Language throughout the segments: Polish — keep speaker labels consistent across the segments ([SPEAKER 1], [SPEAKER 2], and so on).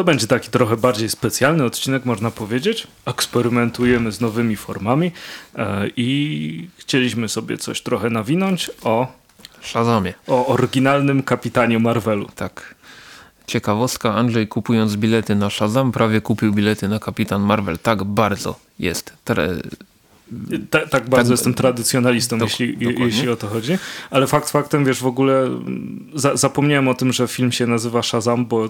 [SPEAKER 1] To będzie taki trochę bardziej specjalny odcinek, można powiedzieć. Eksperymentujemy z nowymi formami e, i chcieliśmy sobie coś trochę nawinąć o,
[SPEAKER 2] Shazamie.
[SPEAKER 1] o oryginalnym kapitanie Marvelu.
[SPEAKER 2] Tak. Ciekawostka, Andrzej kupując bilety na Shazam prawie kupił bilety na Kapitan Marvel. Tak bardzo jest. Tre...
[SPEAKER 1] Ta, tak bardzo jestem tradycjonalistą, jeśli,
[SPEAKER 2] dokładnie.
[SPEAKER 1] jeśli o to chodzi. Ale fakt faktem, wiesz, w ogóle za, zapomniałem o tym, że film się nazywa Shazam, bo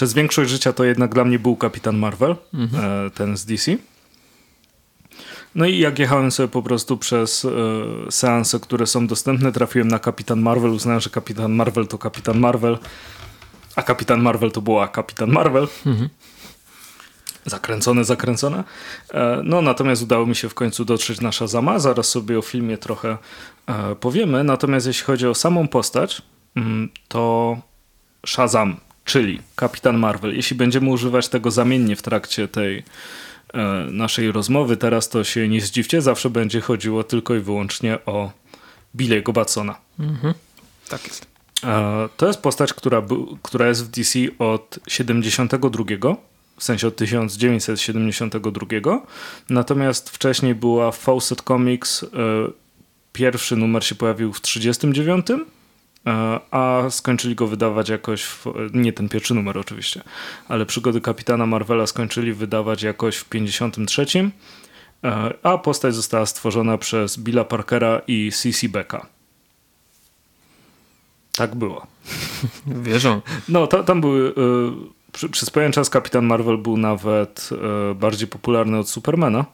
[SPEAKER 1] przez większość życia to jednak dla mnie był Kapitan Marvel, e, ten z DC. No i jak jechałem sobie po prostu przez e, seanse, które są dostępne, trafiłem na Kapitan Marvel, uznałem, że Kapitan Marvel to Kapitan Marvel, a Kapitan Marvel to była Kapitan Marvel. Zakręcone, zakręcone. E, No natomiast udało mi się w końcu dotrzeć na Shazama. Zaraz sobie o filmie trochę e, powiemy. Natomiast jeśli chodzi o samą postać, mm, to Shazam, czyli Kapitan Marvel. Jeśli będziemy używać tego zamiennie w trakcie tej e, naszej rozmowy, teraz to się nie zdziwcie, zawsze będzie chodziło tylko i wyłącznie o Billy'ego Batsona.
[SPEAKER 2] Tak jest.
[SPEAKER 1] E, To jest postać, która, która jest w DC od 72, w sensie od 1972. Natomiast wcześniej była w Fawcett Comics. e, Pierwszy numer się pojawił w 39, e, a skończyli go wydawać jakoś, w, nie ten pierwszy numer oczywiście, ale przygody Kapitana Marvela skończyli wydawać jakoś w 53, e, a postać została stworzona przez Billa Parkera i C.C. Becka. Tak było.
[SPEAKER 2] Wierzą.
[SPEAKER 1] No, to, tam były. Przy, przez pewien czas Kapitan Marvel był nawet bardziej popularny od Supermana.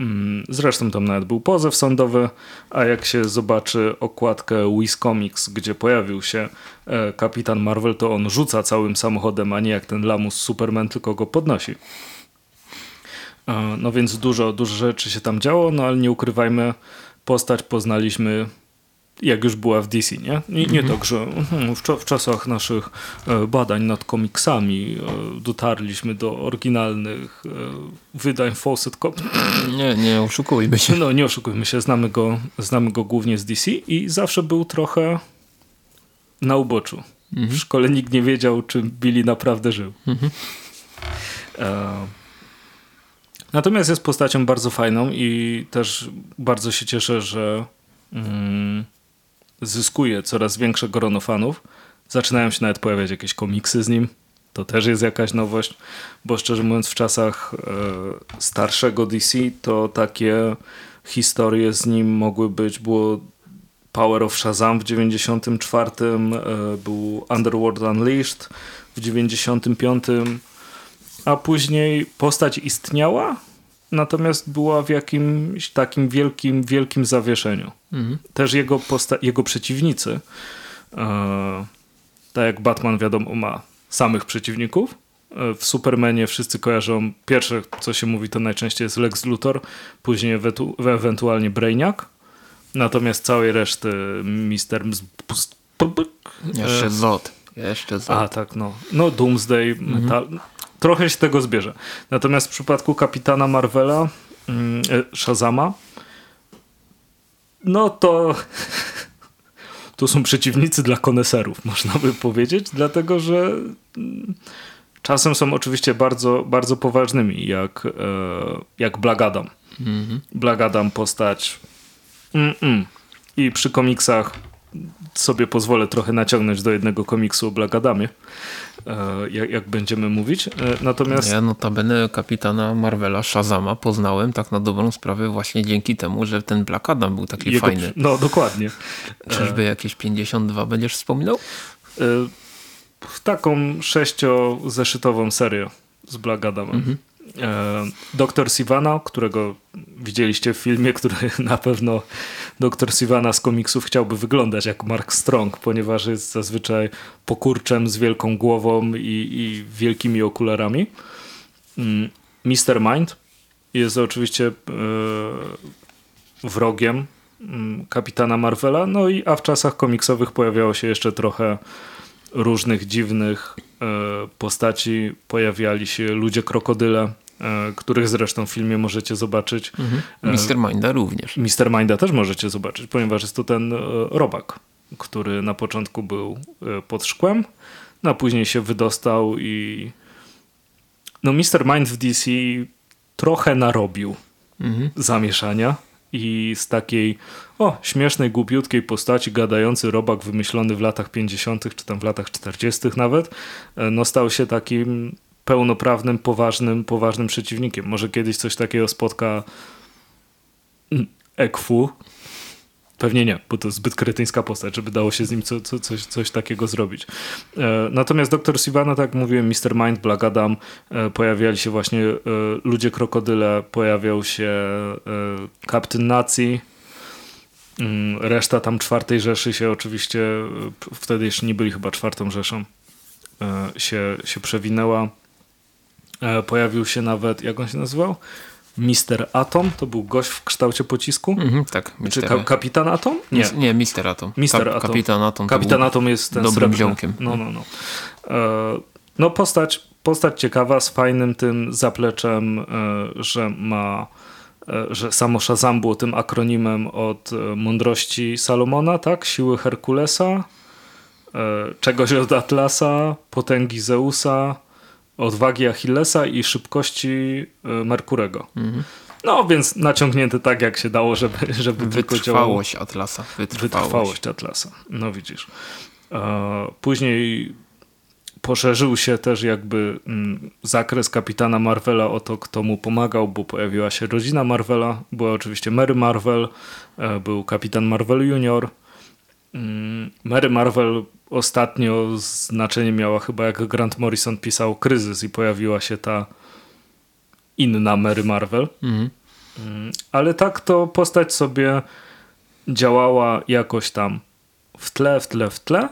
[SPEAKER 1] Mm, Zresztą tam nawet był pozew sądowy, a jak się zobaczy okładkę Wiz Comics, gdzie pojawił się e, Kapitan Marvel, to on rzuca całym samochodem, a nie jak ten lamus Superman, tylko go podnosi. E, No więc dużo, dużo rzeczy się tam działo, no ale nie ukrywajmy, postać poznaliśmy jak już była w DC, nie? Nie, nie tak, że mhm, w, cza- w czasach naszych e, badań nad komiksami e, dotarliśmy do oryginalnych e, wydań Fawcett Comics.
[SPEAKER 2] Nie, nie oszukujmy się.
[SPEAKER 1] No nie oszukujmy się, znamy go, znamy go głównie z DC i zawsze był trochę na uboczu. W szkole nikt nie wiedział, czym Billy naprawdę żył. E, natomiast jest postacią bardzo fajną i też bardzo się cieszę, że mm, zyskuje coraz większe grono fanów. Zaczynają się nawet pojawiać jakieś komiksy z nim. To też jest jakaś nowość, bo szczerze mówiąc w czasach e, starszego DC to takie historie z nim mogły być, było Power of Shazam w 94, e, był Underworld Unleashed w 95, a później postać istniała, natomiast była w jakimś takim wielkim, wielkim zawieszeniu. Też jego, posta- jego przeciwnicy, e, tak jak Batman wiadomo ma samych przeciwników, e, w Supermanie wszyscy kojarzą, pierwsze co się mówi to najczęściej jest Lex Luthor, później ewentu- ewentualnie Brainiac, natomiast całej reszty Mister...
[SPEAKER 2] Jeszcze Zod. Jeszcze Zod.
[SPEAKER 1] A, tak, no. No, Doomsday, Metal. Trochę się tego zbierze. Natomiast w przypadku Kapitana Marvela, mm, e, Shazama, no to to są przeciwnicy dla koneserów, można by powiedzieć, dlatego że mm, czasem są oczywiście bardzo, bardzo poważnymi, jak, e, jak Black Adam. Black Adam postać Mm-mm. i przy komiksach sobie pozwolę trochę naciągnąć do jednego komiksu o Black Adamie, jak, jak będziemy mówić. E, Natomiast
[SPEAKER 2] Ja notabene kapitana Marvela Shazama poznałem tak na dobrą sprawę właśnie dzięki temu, że ten Black Adam był taki
[SPEAKER 1] jego,
[SPEAKER 2] fajny.
[SPEAKER 1] no dokładnie.
[SPEAKER 2] Czyżby jakieś 52 będziesz wspominał?
[SPEAKER 1] E, w taką sześciozeszytową serię z Black Adamem. E, Doktor Sivana, którego widzieliście w filmie, który na pewno doktor Sivana z komiksów chciałby wyglądać jak Mark Strong, ponieważ jest zazwyczaj pokurczem z wielką głową i, i wielkimi okularami. Mm, Mr. Mind jest oczywiście e, wrogiem mm, kapitana Marvela, no i a w czasach komiksowych pojawiało się jeszcze trochę różnych dziwnych e, postaci. Pojawiali się ludzie krokodyle, e, których zresztą w filmie możecie zobaczyć. E,
[SPEAKER 2] Mister Minda również.
[SPEAKER 1] Mr. Minda też możecie zobaczyć, ponieważ jest to ten e, robak, który na początku był e, pod szkłem, no a później się wydostał i no Mr. Mind w DC trochę narobił mhm. zamieszania i z takiej o, śmiesznej, głupiutkiej postaci gadający robak wymyślony w latach 50. czy tam w latach 40. nawet, e, no stał się takim pełnoprawnym, poważnym, poważnym przeciwnikiem. Może kiedyś coś takiego spotka mm, Ekfu. Pewnie nie, bo to zbyt kretyńska postać, żeby dało się z nim co, co, coś, coś takiego zrobić. E, natomiast Dr. Sivana, tak jak mówiłem, Mr. Mind, Black Adam, e, pojawiali się właśnie e, ludzie krokodyle, pojawiał się e, Captain Nazi, mm, reszta tam czwartej Rzeszy się oczywiście, e, wtedy jeszcze nie byli chyba czwartą Rzeszą, e, się, się przewinęła. Pojawił się nawet, jak on się nazywał? Mister Atom, to był gość w kształcie pocisku.
[SPEAKER 2] Mhm, tak.
[SPEAKER 1] Czy ka kapitan Atom?
[SPEAKER 2] Nie, nie Mister Atom.
[SPEAKER 1] Mister Atom.
[SPEAKER 2] Kapitan Atom.
[SPEAKER 1] Kapitan Atom jest ten
[SPEAKER 2] dobrym ziomkiem.
[SPEAKER 1] No, no, no. E, no postać, postać ciekawa, z fajnym tym zapleczem, e, że ma e, że samo Shazam było tym akronimem od e, mądrości Salomona, tak? Siły Herkulesa, e, czegoś od Atlasa, potęgi Zeusa, odwagi Achillesa i szybkości e, Merkurego. Mhm. No więc naciągnięty tak jak się dało, żeby, żeby
[SPEAKER 2] Wytrwałość Atlasa. Wytrwałość.
[SPEAKER 1] Wytrwałość Atlasa. No widzisz. E, później poszerzył się też jakby mm, zakres kapitana Marvela o to, kto mu pomagał, bo pojawiła się rodzina Marvela. Była oczywiście Mary Marvel, e, był kapitan Marvel Junior. Mm, Mary Marvel ostatnio znaczenie miała chyba jak Grant Morrison pisał Kryzys i pojawiła się ta inna Mary Marvel. Mhm. Mm, ale tak to postać sobie działała jakoś tam w tle, w tle, w tle.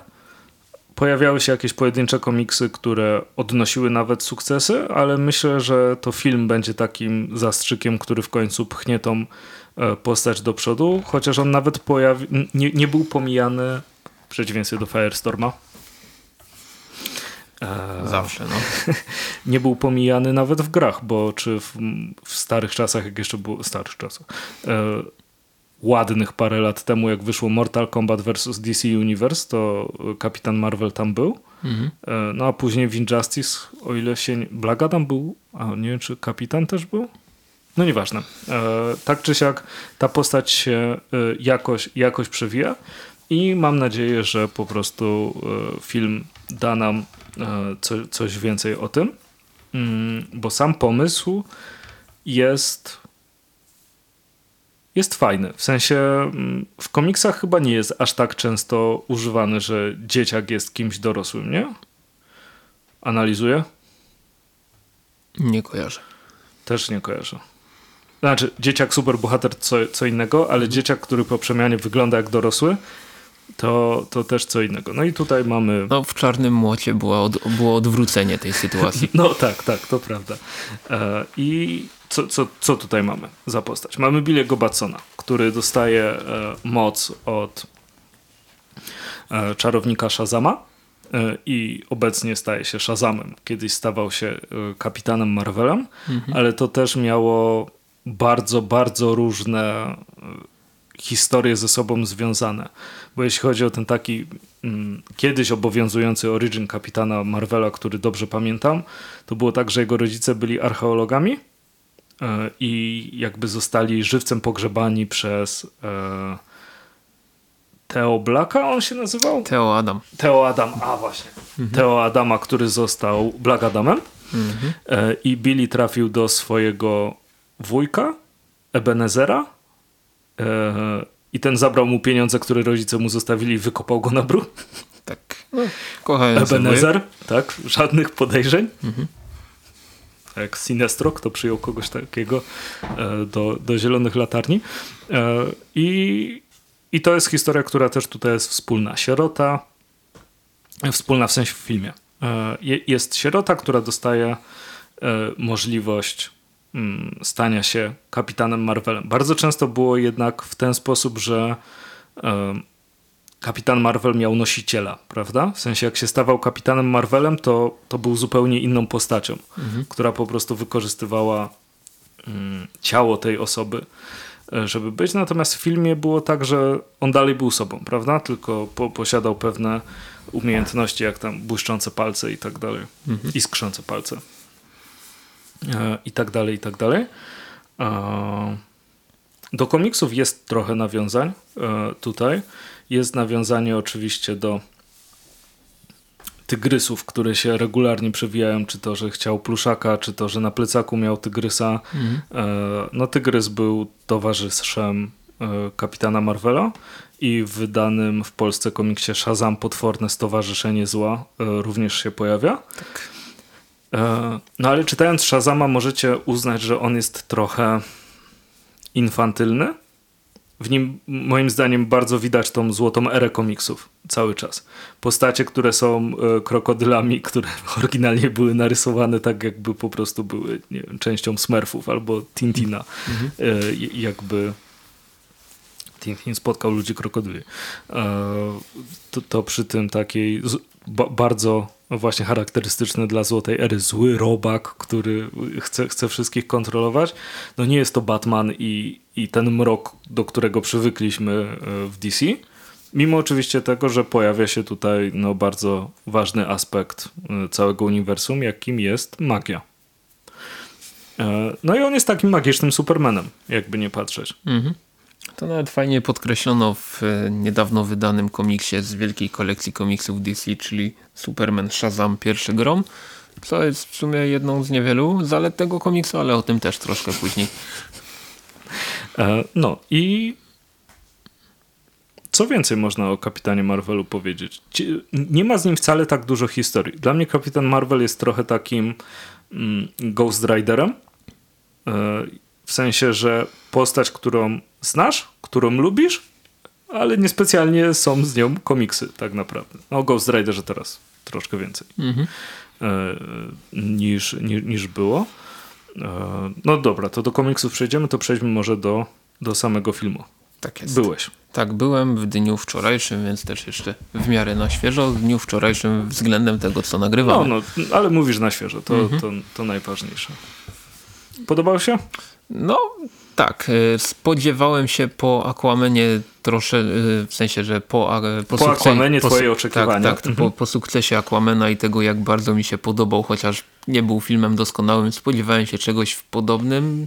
[SPEAKER 1] Pojawiały się jakieś pojedyncze komiksy, które odnosiły nawet sukcesy, ale myślę, że to film będzie takim zastrzykiem, który w końcu pchnie tą e, postać do przodu, chociaż on nawet pojawi nie, nie był pomijany w przeciwieństwie do Firestorma.
[SPEAKER 2] E, Zawsze, no.
[SPEAKER 1] nie był pomijany nawet w grach, bo czy w, w starych czasach, jak jeszcze było, starych czasach, e, ładnych parę lat temu, jak wyszło Mortal Kombat vs. DC Universe, to Kapitan Marvel tam był. Mhm. E, no a później w Injustice, o ile się... Black Adam był, a nie wiem, czy Kapitan też był? No nieważne. E, tak czy siak ta postać się e, jakoś, jakoś przewija i mam nadzieję, że po prostu e, film da nam co, coś więcej o tym, mm, bo sam pomysł jest jest fajny. W sensie mm, w komiksach chyba nie jest aż tak często używany, że dzieciak jest kimś dorosłym, nie? Analizuję?
[SPEAKER 2] Nie kojarzę.
[SPEAKER 1] Też nie kojarzę. Znaczy, dzieciak superbohater co, co innego, ale mhm. dzieciak, który po przemianie wygląda jak dorosły, to, to też co innego. No i tutaj mamy...
[SPEAKER 2] No w Czarnym Młocie było, od, było odwrócenie tej sytuacji.
[SPEAKER 1] no tak, tak, to prawda. E, I co, co, co tutaj mamy za postać? Mamy Billy'ego Batsona, który dostaje e, moc od e, czarownika Shazama e, i obecnie staje się Shazamem. Kiedyś stawał się e, kapitanem Marvelem, mhm. ale to też miało bardzo, bardzo różne e, historie ze sobą związane. Bo jeśli chodzi o ten taki mm, kiedyś obowiązujący origin kapitana Marvela, który dobrze pamiętam, to było tak, że jego rodzice byli archeologami i jakby zostali żywcem pogrzebani przez e, Teo Blacka on się nazywał?
[SPEAKER 2] Teo Adam.
[SPEAKER 1] Teo Adam, a właśnie. Mhm. Teo Adama, który został Black Adamem. Mhm. E, I Billy trafił do swojego wujka, Ebenezera. E, I ten zabrał mu pieniądze, które rodzice mu zostawili i wykopał go na bruk.
[SPEAKER 2] Tak. No, kochający
[SPEAKER 1] Ebenezer, tak. Żadnych podejrzeń. Mhm. Jak Sinestro, kto przyjął kogoś takiego e, do, do Zielonych Latarni. E, I, I to jest historia, która też tutaj jest wspólna. Sierota, wspólna w sensie w filmie. Jest sierota, która dostaje możliwość Mm, stania się kapitanem Marvelem. Bardzo często było jednak w ten sposób, że kapitan Marvel miał nosiciela, prawda? W sensie jak się stawał kapitanem Marvelem, to, to był zupełnie inną postacią, mhm. która po prostu wykorzystywała mm, ciało tej osoby, e, żeby być. Natomiast w filmie było tak, że on dalej był sobą, prawda? Tylko po, posiadał pewne umiejętności, jak tam błyszczące palce i tak dalej, mhm. iskrzące palce. e, i tak dalej, i tak dalej. E, do komiksów jest trochę nawiązań e, tutaj. Jest nawiązanie oczywiście do tygrysów, które się regularnie przewijają, czy to, że chciał pluszaka, czy to, że na plecaku miał tygrysa. Mhm. No tygrys był towarzyszem kapitana Marvela i w wydanym w Polsce komiksie Shazam Potworne Stowarzyszenie Zła również się pojawia. Tak. No ale czytając Shazama możecie uznać, że on jest trochę infantylny. W nim moim zdaniem bardzo widać tą złotą erę komiksów cały czas. Postacie, które są e, krokodylami, które oryginalnie były narysowane tak, jakby po prostu były wiem, częścią Smurfów albo Tintina. Mhm. E, jakby Tintin spotkał ludzi krokodyli. E, to, to przy tym takiej bardzo właśnie charakterystyczny dla Złotej Ery zły robak, który chce, chce wszystkich kontrolować. No nie jest to Batman i, i ten mrok, do którego przywykliśmy e, w DC. Mimo oczywiście tego, że pojawia się tutaj no, bardzo ważny aspekt e, całego uniwersum, jakim jest magia. E, no i on jest takim magicznym Supermanem, jakby nie patrzeć. Mhm.
[SPEAKER 2] To nawet fajnie podkreślono w e, niedawno wydanym komiksie z wielkiej kolekcji komiksów DC, czyli Superman Shazam pierwszy grom, co jest w sumie jedną z niewielu zalet tego komiksu, ale o tym też troszkę później.
[SPEAKER 1] E, no i co więcej można o Kapitanie Marvelu powiedzieć? Nie ma z nim wcale tak dużo historii. Dla mnie Kapitan Marvel jest trochę takim mm, Ghost Riderem. W sensie, że postać, którą znasz, którą lubisz, ale niespecjalnie są z nią komiksy tak naprawdę. No, o Ghost Riderze teraz troszkę więcej mhm. e, niż, niż, niż było. E, no dobra, to do komiksów przejdziemy, to przejdźmy może do, do samego filmu.
[SPEAKER 2] Tak jest.
[SPEAKER 1] Byłeś.
[SPEAKER 2] Tak, byłem w dniu wczorajszym, więc też jeszcze w miarę na świeżo. W dniu wczorajszym względem tego, co nagrywamy.
[SPEAKER 1] No, no ale mówisz na świeżo, to, mhm. to, to najważniejsze. Podobał się?
[SPEAKER 2] No, tak. E, spodziewałem się po Aquamanie trosze, e, w sensie, że po,
[SPEAKER 1] po, po Aquamanie po, twoje oczekiwania.
[SPEAKER 2] Tak, tak mhm. po, po sukcesie Aquamana i tego, jak bardzo mi się podobał, chociaż nie był filmem doskonałym, spodziewałem się czegoś w podobnym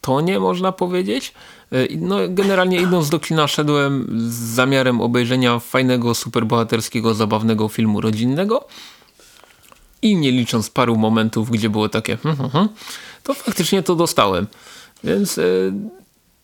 [SPEAKER 2] tonie, można powiedzieć. E, no, generalnie idąc do kina szedłem z zamiarem obejrzenia fajnego, superbohaterskiego, zabawnego filmu rodzinnego i nie licząc paru momentów, gdzie było takie hmm, hmm, hmm, to faktycznie to dostałem. Więc e,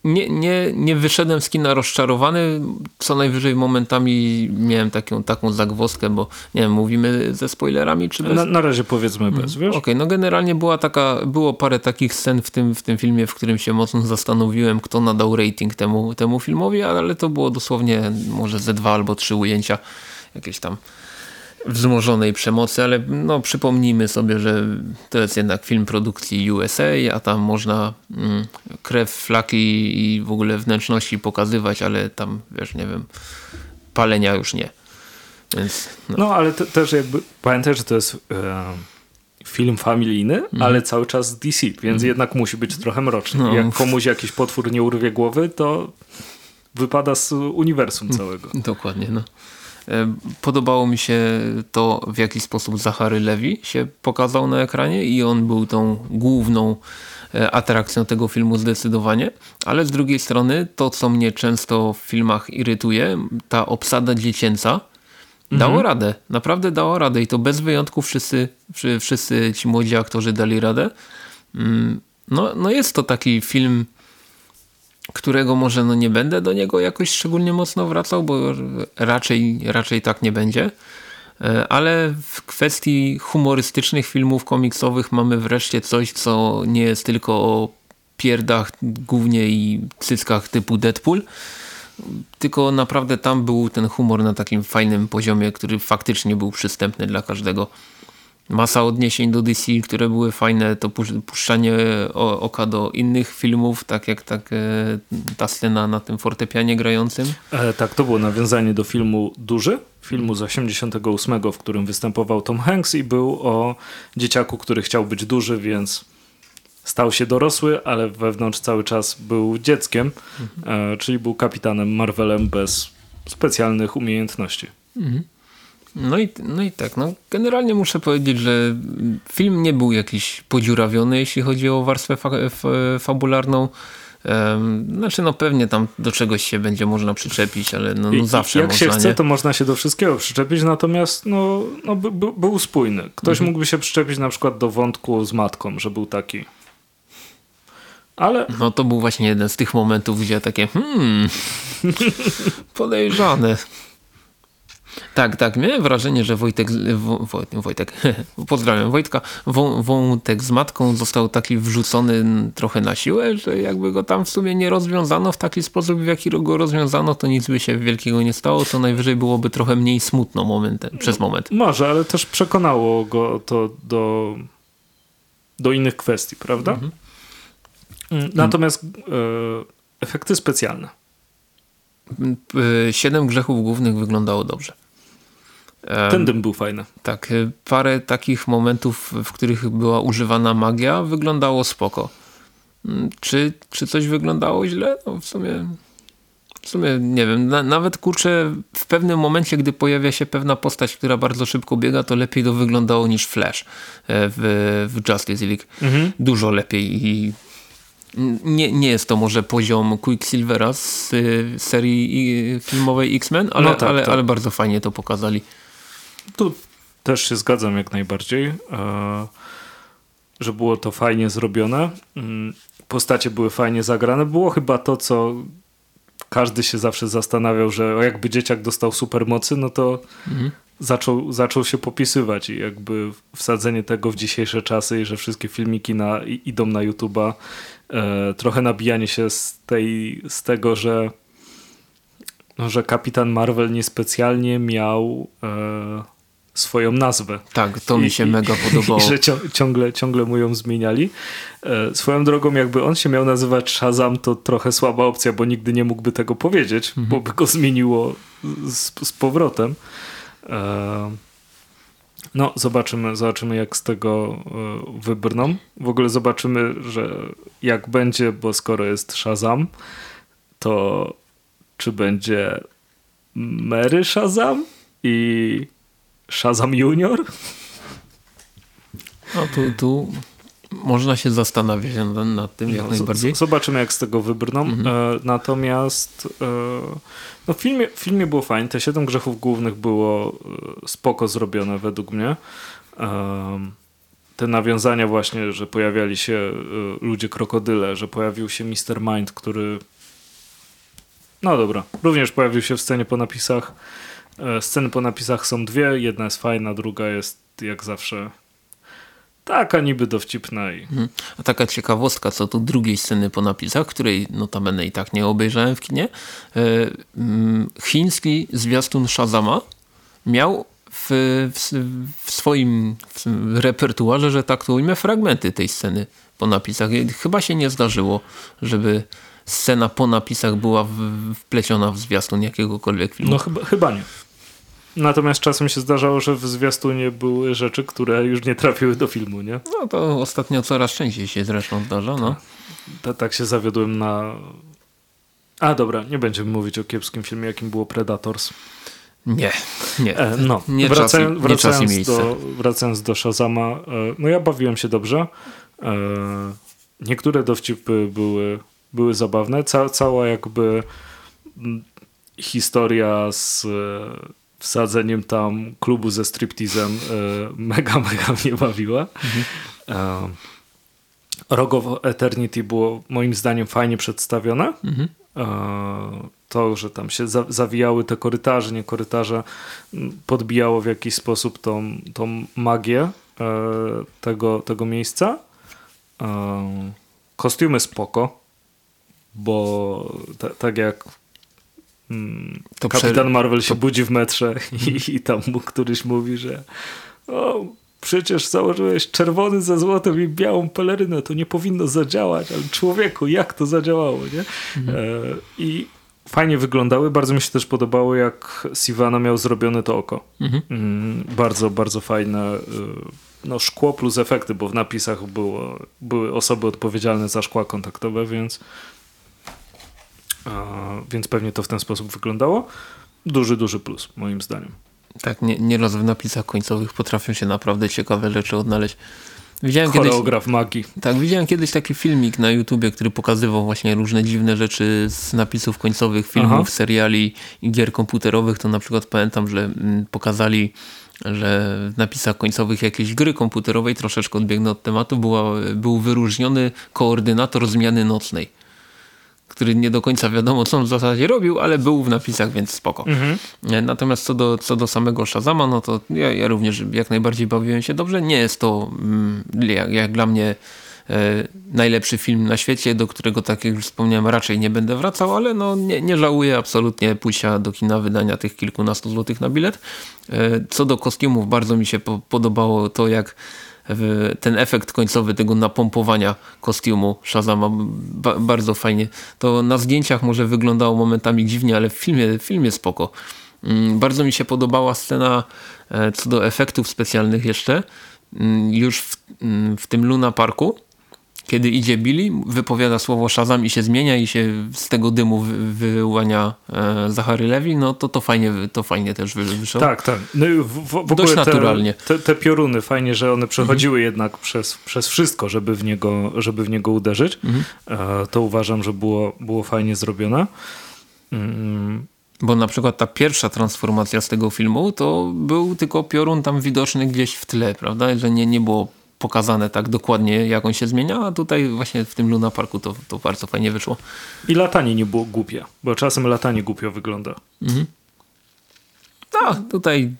[SPEAKER 2] nie, nie, nie wyszedłem z kina rozczarowany, co najwyżej momentami miałem taką, taką zagwozdkę, bo nie wiem, mówimy ze spoilerami czy bez?
[SPEAKER 1] Na, na razie powiedzmy bez, mhm. wiesz?
[SPEAKER 2] Okej, okay, no generalnie była taka, było parę takich scen w tym, w tym filmie, w którym się mocno zastanowiłem, kto nadał rating temu, temu filmowi, ale to było dosłownie może ze dwa albo trzy ujęcia jakieś tam wzmożonej przemocy, ale no, przypomnijmy sobie, że to jest jednak film produkcji USA, a tam można mm, krew, flaki i w ogóle wnętrzności pokazywać, ale tam, wiesz, nie wiem, palenia już nie. Więc,
[SPEAKER 1] no. no ale te, też jakby pamiętaj, że to jest e, film familijny, mm. ale cały czas DC, więc mm. jednak musi być trochę mroczny. No. Jak komuś jakiś potwór nie urwie głowy, to wypada z uniwersum całego.
[SPEAKER 2] Dokładnie, no. E, podobało mi się to, w jaki sposób Zachary Levi się pokazał na ekranie i on był tą główną e, atrakcją tego filmu zdecydowanie, ale z drugiej strony to, co mnie często w filmach irytuje, ta obsada dziecięca, dało mhm. radę. Naprawdę dało radę i to bez wyjątku wszyscy, wszyscy ci młodzi aktorzy dali radę. Mm, no, no jest to taki film którego może no nie będę do niego jakoś szczególnie mocno wracał, bo raczej, raczej tak nie będzie. E, ale w kwestii humorystycznych filmów komiksowych mamy wreszcie coś, co nie jest tylko o pierdach głównie i cyckach typu Deadpool, tylko naprawdę tam był ten humor na takim fajnym poziomie, który faktycznie był przystępny dla każdego masa odniesień do DC, które były fajne, to puszczanie oka do innych filmów, tak jak tak, e, ta scena na tym fortepianie grającym.
[SPEAKER 1] E, tak, to było nawiązanie do filmu Duży, filmu z 88, w którym występował Tom Hanks i był o dzieciaku, który chciał być duży, więc stał się dorosły, ale wewnątrz cały czas był dzieckiem, mhm. e, czyli był kapitanem Marvelem bez specjalnych umiejętności. Mhm.
[SPEAKER 2] No i, no i tak, no generalnie muszę powiedzieć, że film nie był jakiś podziurawiony, jeśli chodzi o warstwę fa fabularną. Znaczy no pewnie tam do czegoś się będzie można przyczepić, ale no, no zawsze
[SPEAKER 1] Jak
[SPEAKER 2] można,
[SPEAKER 1] się chce,
[SPEAKER 2] nie?
[SPEAKER 1] to można się do wszystkiego przyczepić, natomiast no, no by, by, był spójny. Ktoś mhm. mógłby się przyczepić na przykład do wątku z matką, że był taki. Ale...
[SPEAKER 2] No to był właśnie jeden z tych momentów, gdzie takie hmm, podejrzane. Tak, tak. Miałem wrażenie, że Wojtek, Wojtek, pozdrawiam Wojtka, Wątek z matką został taki wrzucony trochę na siłę, że jakby go tam w sumie nie rozwiązano w taki sposób, w jaki go rozwiązano, to nic by się wielkiego nie stało, to najwyżej byłoby trochę mniej smutno momentem, przez moment.
[SPEAKER 1] Może, ale też przekonało go to do, do innych kwestii, prawda? Mhm. Mm, natomiast e, efekty specjalne.
[SPEAKER 2] Siedem grzechów głównych wyglądało dobrze.
[SPEAKER 1] Ten dym był fajny.
[SPEAKER 2] Tak, y, parę takich momentów, w których była używana magia, wyglądało spoko. Mm, czy, czy coś wyglądało źle? No w sumie w sumie nie wiem, na, nawet kurczę w pewnym momencie, gdy pojawia się pewna postać, która bardzo szybko biega, to lepiej to wyglądało niż Flash e, w, w Justice League. Mhm. Dużo lepiej i nie, nie jest to może poziom Quicksilvera z y, serii filmowej X-Men, ale, no tak, ale, tak. ale bardzo fajnie to pokazali.
[SPEAKER 1] Tu też się zgadzam jak najbardziej, e, że było to fajnie zrobione. Mm, postacie były fajnie zagrane. Było chyba to, co każdy się zawsze zastanawiał, że jakby dzieciak dostał supermocy, no to mhm. zaczął, zaczął się popisywać i jakby wsadzenie tego w dzisiejsze czasy i że wszystkie filmiki na, idą na YouTube'a, e, trochę nabijanie się z, tej, z tego, że no, że Kapitan Marvel niespecjalnie miał e, swoją nazwę.
[SPEAKER 2] Tak, to mi się I, mega podobało.
[SPEAKER 1] I że ciągle, ciągle mu ją zmieniali. E, swoją drogą, jakby on się miał nazywać Shazam, to trochę słaba opcja, bo nigdy nie mógłby tego powiedzieć, mhm. bo by go zmieniło z, z powrotem. E, no, zobaczymy, zobaczymy jak z tego e, wybrną. W ogóle zobaczymy, że jak będzie, bo skoro jest Shazam, to czy będzie Mary Shazam i Shazam Junior?
[SPEAKER 2] No tu, tu można się zastanawiać nad, nad tym jak no, najbardziej.
[SPEAKER 1] Zobaczymy jak z tego wybrną. Mhm. E, natomiast e, no w, filmie, w filmie było fajnie. Te siedem grzechów głównych było e, spoko zrobione według mnie. E, te nawiązania właśnie, że pojawiali się e, ludzie krokodyle, że pojawił się Mr. Mind, który no dobra, również pojawił się w scenie po napisach sceny po napisach są dwie. Jedna jest fajna, druga jest jak zawsze taka niby dowcipna. I... Mhm.
[SPEAKER 2] A taka ciekawostka co do drugiej sceny po napisach, której notabene i tak nie obejrzałem w kinie. E, mm, chiński zwiastun Shazama miał w, w, w swoim w repertuarze, że tak to ujmę, fragmenty tej sceny po napisach. Chyba się nie zdarzyło, żeby scena po napisach była wpleciona w zwiastun jakiegokolwiek filmu.
[SPEAKER 1] No chyba, chyba nie. Natomiast czasem się zdarzało, że w zwiastunie były rzeczy, które już nie trafiły do filmu, nie?
[SPEAKER 2] No to ostatnio coraz częściej się zresztą zdarza, no.
[SPEAKER 1] Tak, tak się zawiodłem na... A dobra, nie będziemy mówić o kiepskim filmie, jakim było Predators.
[SPEAKER 2] Nie, nie.
[SPEAKER 1] E, no, nie wracając, czas, wracając, nie do, wracając do Shazama, e, no ja bawiłem się dobrze. E, niektóre dowcipy były, były zabawne. Ca, cała jakby historia z wsadzeniem tam klubu ze striptizem e, mega, mega mnie bawiła. Mhm. E, Rogue of Eternity było moim zdaniem fajnie przedstawione. Mhm. E, to, że tam się zawijały te korytarze, nie korytarze, podbijało w jakiś sposób tą, tą magię tego, tego miejsca. Kostiumy spoko, bo tak jak to Kapitan Marvel się to... budzi w metrze i, i, tam mu któryś mówi, że o, przecież założyłeś czerwony ze złotem i białą pelerynę, to nie powinno zadziałać, ale człowieku, jak to zadziałało, nie? Mhm. E, I fajnie wyglądały. Bardzo mi się też podobało, jak Sivana miał zrobione to oko. Mhm. Mm, bardzo, bardzo fajne. E, no, szkło plus efekty, bo w napisach było, były osoby odpowiedzialne za szkła kontaktowe, więc więc pewnie to w ten sposób wyglądało. Duży, duży plus, moim zdaniem.
[SPEAKER 2] Tak, nie, nieraz w napisach końcowych potrafią się naprawdę ciekawe rzeczy odnaleźć.
[SPEAKER 1] Widziałem Choreograf kiedyś, magii.
[SPEAKER 2] Tak, widziałem kiedyś taki filmik na YouTubie, który pokazywał właśnie różne dziwne rzeczy z napisów końcowych filmów, Aha. seriali i gier komputerowych. To na przykład pamiętam, że mm, pokazali że w napisach końcowych jakiejś gry komputerowej, troszeczkę odbiegnę od tematu, była, był wyróżniony koordynator zmiany nocnej który nie do końca wiadomo, co on w zasadzie robił, ale był w napisach, więc spoko. Mhm. E, natomiast co do, co do samego Shazama, no to ja, ja również jak najbardziej bawiłem się dobrze. Nie jest to mm, jak, jak dla mnie e, najlepszy film na świecie, do którego, tak jak już wspomniałem, raczej nie będę wracał, ale no nie, nie żałuję absolutnie pójścia do kina, wydania tych kilkunastu złotych na bilet. E, co do kostiumów, bardzo mi się po, podobało to, jak ten efekt końcowy tego napompowania kostiumu Shazama ba bardzo fajnie. To na zdjęciach może wyglądało momentami dziwnie, ale w filmie, w filmie spoko. Mm, bardzo mi się podobała scena e, co do efektów specjalnych jeszcze. Mm, już w, mm, w tym Luna Parku kiedy idzie Billy, wypowiada słowo Shazam i się zmienia i się z tego dymu wyłania e, Zachary Levi, no to to fajnie, to fajnie też wyszło.
[SPEAKER 1] Tak, tak. No w, w, w ogóle Dość naturalnie. Te, te, te, pioruny, fajnie, że one przechodziły mhm. jednak przez, przez wszystko, żeby w niego, żeby w niego uderzyć. Mhm. E, to uważam, że było, było fajnie zrobione.
[SPEAKER 2] Mm. Bo na przykład ta pierwsza transformacja z tego filmu to był tylko piorun tam widoczny gdzieś w tle, prawda? Że nie, nie było pokazane tak dokładnie, jak on się zmienia, a tutaj właśnie w tym Luna Parku to, to bardzo fajnie wyszło.
[SPEAKER 1] I latanie nie było głupie, bo czasem latanie głupio wygląda. Mhm.
[SPEAKER 2] No, tutaj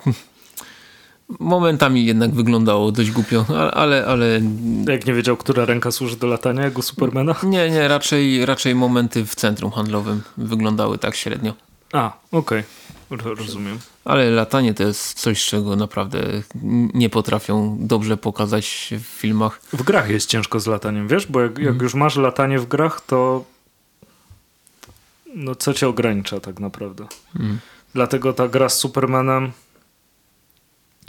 [SPEAKER 2] momentami jednak wyglądało dość głupio, ale, ale...
[SPEAKER 1] Jak nie wiedział, która ręka służy do latania, jak u Supermana?
[SPEAKER 2] Nie, nie, raczej, raczej momenty w centrum handlowym wyglądały tak średnio.
[SPEAKER 1] A, okej. Okay. Rozumiem.
[SPEAKER 2] Ale latanie to jest coś, czego naprawdę nie potrafią dobrze pokazać w filmach.
[SPEAKER 1] W grach jest ciężko z lataniem, wiesz? Bo jak, jak mhm. już masz latanie w grach, to no co cię ogranicza tak naprawdę. Mm. Dlatego ta gra z Supermanem,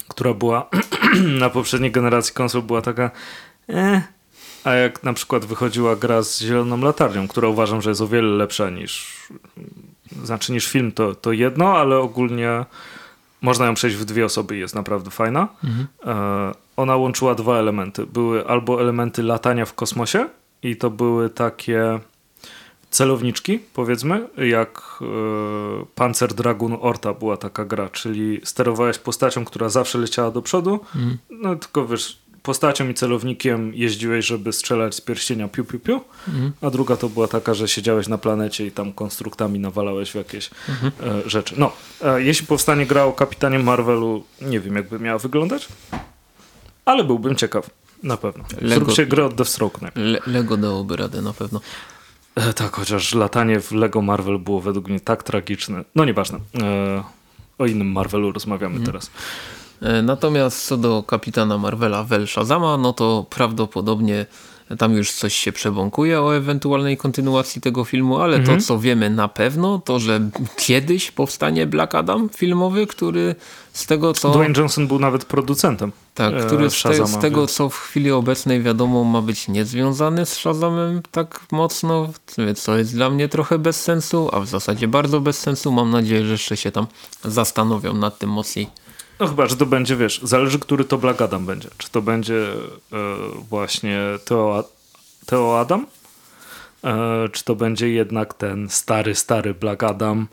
[SPEAKER 1] która była na poprzedniej generacji konsol, była taka eh. a jak na przykład wychodziła gra z Zieloną Latarnią, która uważam, że jest o wiele lepsza niż znaczy niż film to, to jedno, ale ogólnie można ją przejść w dwie osoby i jest naprawdę fajna. Mhm. E, ona łączyła dwa elementy. Były albo elementy latania w kosmosie i to były takie celowniczki, powiedzmy, jak e, Panzer Dragoon Orta była taka gra, czyli sterowałeś postacią, która zawsze leciała do przodu, mhm. no tylko wiesz, postacią i celownikiem jeździłeś, żeby strzelać z pierścienia piu piu piu, mhm. a druga to była taka, że siedziałeś na planecie i tam konstruktami nawalałeś w jakieś mhm. e, rzeczy. No, e, jeśli powstanie gra o Kapitanie Marvelu, nie wiem jakby miała wyglądać, ale byłbym ciekaw. Na pewno. Lego, Zrób się grę od Deathstroke.
[SPEAKER 2] Le, Lego dałoby radę na pewno.
[SPEAKER 1] E, tak, chociaż latanie w Lego Marvel było według mnie tak tragiczne. No nieważne. E, o innym Marvelu rozmawiamy mhm. teraz.
[SPEAKER 2] E, natomiast co do kapitana Marvela Vel Shazama, no to prawdopodobnie tam już coś się przebąkuje o ewentualnej kontynuacji tego filmu, ale mhm. to co wiemy na pewno, to że kiedyś powstanie Black Adam filmowy, który z tego co...
[SPEAKER 1] Dwayne Johnson był nawet producentem.
[SPEAKER 2] Tak, e, który z, te, z tego co w chwili obecnej wiadomo ma być niezwiązany z Shazamem tak mocno, to jest dla mnie trochę bez sensu, a w zasadzie bardzo bez sensu. Mam nadzieję, że jeszcze się tam zastanowią nad tym mocniej.
[SPEAKER 1] No chyba, że to będzie, wiesz, zależy, który to Black Adam będzie. Czy to będzie e, właśnie Teo, Teo Adam? E, czy to będzie jednak ten stary, stary Black Adam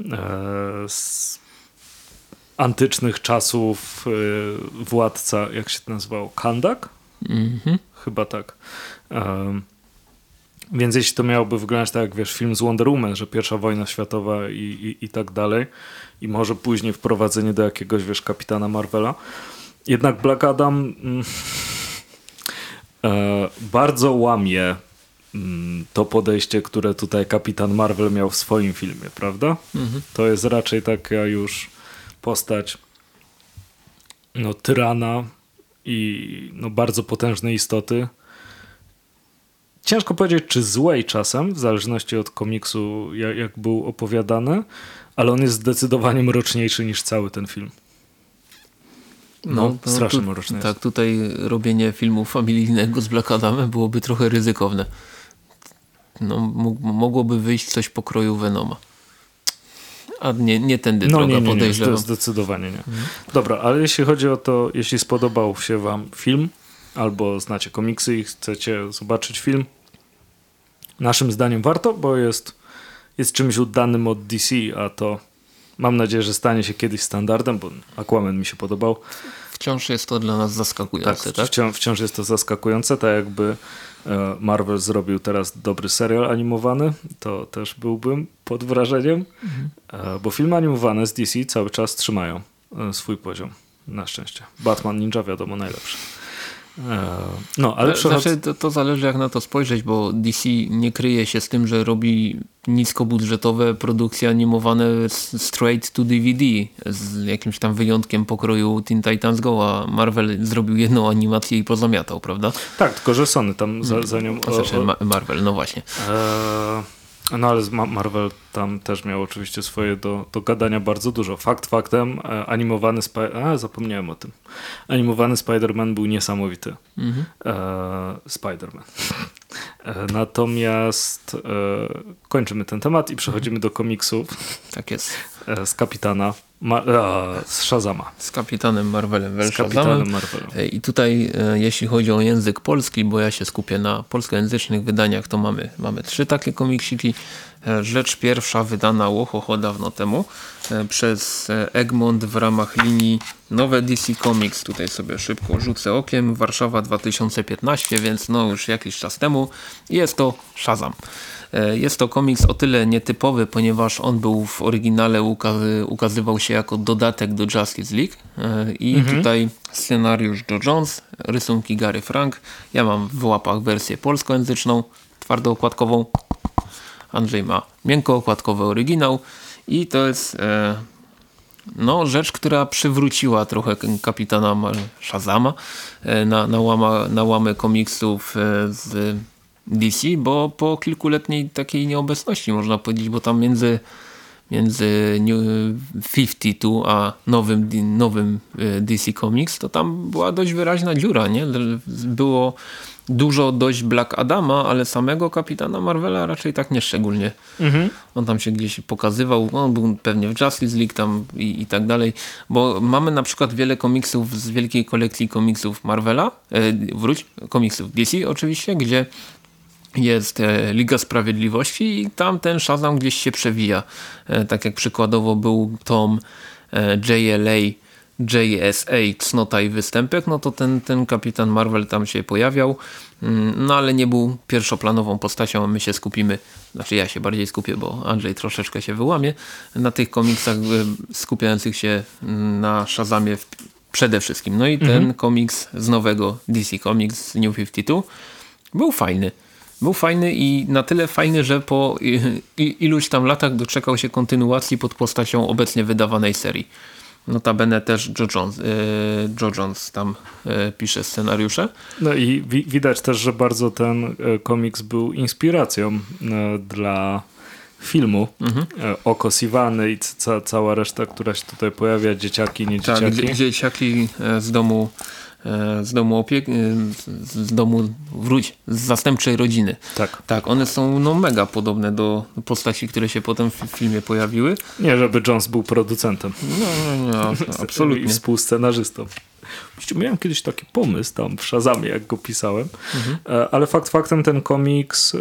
[SPEAKER 1] e, z antycznych czasów e, władca, jak się to nazywał? Kandak? -hmm. Chyba tak. E, więc jeśli to miałoby wyglądać tak jak wiesz, film z Wonder Woman, że pierwsza wojna światowa i, i, i tak dalej, i może później wprowadzenie do jakiegoś, wiesz, kapitana Marvela. Jednak Black Adam mm, e, bardzo łamie mm, to podejście, które tutaj kapitan Marvel miał w swoim filmie, prawda? Mhm. To jest raczej taka już postać no, tyrana i no, bardzo potężnej istoty. Ciężko powiedzieć, czy złej czasem, w zależności od komiksu, jak, jak był opowiadany, ale on jest zdecydowanie mroczniejszy niż cały ten film. No, no strasznie tu, mroczny
[SPEAKER 2] Tak, tutaj robienie filmu familijnego z Black Adamem byłoby trochę ryzykowne. No, mogłoby wyjść coś pokroju Venoma. A nie, nie tędy
[SPEAKER 1] no,
[SPEAKER 2] droga
[SPEAKER 1] nie, nie,
[SPEAKER 2] podejrzewam.
[SPEAKER 1] Nie, zdecydowanie nie. Mhm. Dobra, ale jeśli chodzi o to, jeśli spodobał się wam film, albo znacie komiksy i chcecie zobaczyć film, naszym zdaniem warto, bo jest, jest czymś oddanym od DC, a to mam nadzieję, że stanie się kiedyś standardem, bo Aquaman mi się podobał.
[SPEAKER 2] Wciąż jest to dla nas zaskakujące, tak? tak?
[SPEAKER 1] Wciąż, wciąż jest to zaskakujące, tak jakby e, Marvel zrobił teraz dobry serial animowany, to też byłbym pod wrażeniem, mhm. E, bo filmy animowane z DC cały czas trzymają e, swój poziom, na szczęście. Batman Ninja wiadomo najlepszy.
[SPEAKER 2] No, ale znaczy, to, to, zależy jak na to spojrzeć, bo DC nie kryje się z tym, że robi niskobudżetowe produkcje animowane straight to DVD z jakimś tam wyjątkiem pokroju Teen Titans Go, a Marvel zrobił jedną animację i pozamiatał, prawda?
[SPEAKER 1] Tak, tylko że Sony tam za, za nią...
[SPEAKER 2] Znaczy, Marvel, no właśnie. Eee...
[SPEAKER 1] No ale Marvel tam też miał oczywiście swoje do, do gadania bardzo dużo. Fakt faktem, e, animowany Spider- a zapomniałem o tym. Animowany Spider-Man był niesamowity. Mhm. E, Spider-Man. E, natomiast e, kończymy ten temat i przechodzimy do komiksów.
[SPEAKER 2] Tak jest.
[SPEAKER 1] E, z kapitana Ma a, z Shazama.
[SPEAKER 2] Z kapitanem Marvelem. Z kapitanem Marvelem. I tutaj e, jeśli chodzi o język polski, bo ja się skupię na polskojęzycznych wydaniach, to mamy, mamy trzy takie komiksiki. E, rzecz pierwsza wydana łohoho dawno temu przez Egmont w ramach linii Nowe DC Comics. Tutaj sobie szybko rzucę okiem. Warszawa 2015, więc no już jakiś czas temu. Jest to Shazam. E, jest to komiks o tyle nietypowy, ponieważ on był w oryginale ukazy ukazywał się jako dodatek do Justice League e, i mhm. tutaj scenariusz Joe Jones, rysunki Gary Frank. Ja mam w łapach wersję polskojęzyczną, twardookładkową. Andrzej ma miękkookładkowy oryginał i to jest e, no, rzecz, która przywróciła trochę kapitana Shazama e, na, na, łama, na łamy komiksów e, z DC, bo po kilkuletniej takiej nieobecności można powiedzieć, bo tam między między 52 a nowym, nowym e, DC Comics, to tam była dość wyraźna dziura, nie? Było dużo dość Black Adama, ale samego Kapitana Marvela raczej tak nie szczególnie. Mhm. On tam się gdzieś pokazywał, on był pewnie w Justice League tam i, i tak dalej, bo mamy na przykład wiele komiksów z wielkiej kolekcji komiksów Marvela, e, wróć, komiksów DC oczywiście, gdzie jest e, Liga Sprawiedliwości i tam ten Shazam gdzieś się przewija. E, tak jak przykładowo był tom e, JLA, JSA, Cnota i Występek, no to ten, ten Kapitan Marvel tam się pojawiał, mm, no ale nie był pierwszoplanową postacią, my się skupimy, znaczy ja się bardziej skupię, bo Andrzej troszeczkę się wyłamie, na tych komiksach skupiających się mm, na Shazamie przede wszystkim. No i ten mhm. komiks z nowego DC Comics New 52 był fajny. Był fajny i na tyle fajny, że po iluś tam latach doczekał się kontynuacji pod postacią obecnie wydawanej serii. Notabene też Joe Jones, yy, Joe Jones tam yy, pisze scenariusze.
[SPEAKER 1] No i wi widać też, że bardzo ten e, komiks był inspiracją dla filmu. Mhm. Oko Sivany i ca cała reszta, która się tutaj pojawia, dzieciaki, nie dzieciaki.
[SPEAKER 2] Tak, dzieciaki z domu E, z domu opieki, e, z domu wróć, z zastępczej rodziny.
[SPEAKER 1] Tak.
[SPEAKER 2] Tak, one są no, mega podobne do postaci, które się potem w filmie pojawiły.
[SPEAKER 1] Nie, żeby Jones był producentem.
[SPEAKER 2] No, no, no absolutnie. I
[SPEAKER 1] współscenarzystą. Miałem kiedyś taki pomysł tam w Shazamie, jak go pisałem, mhm. E, ale fakt faktem ten komiks